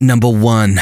Number one.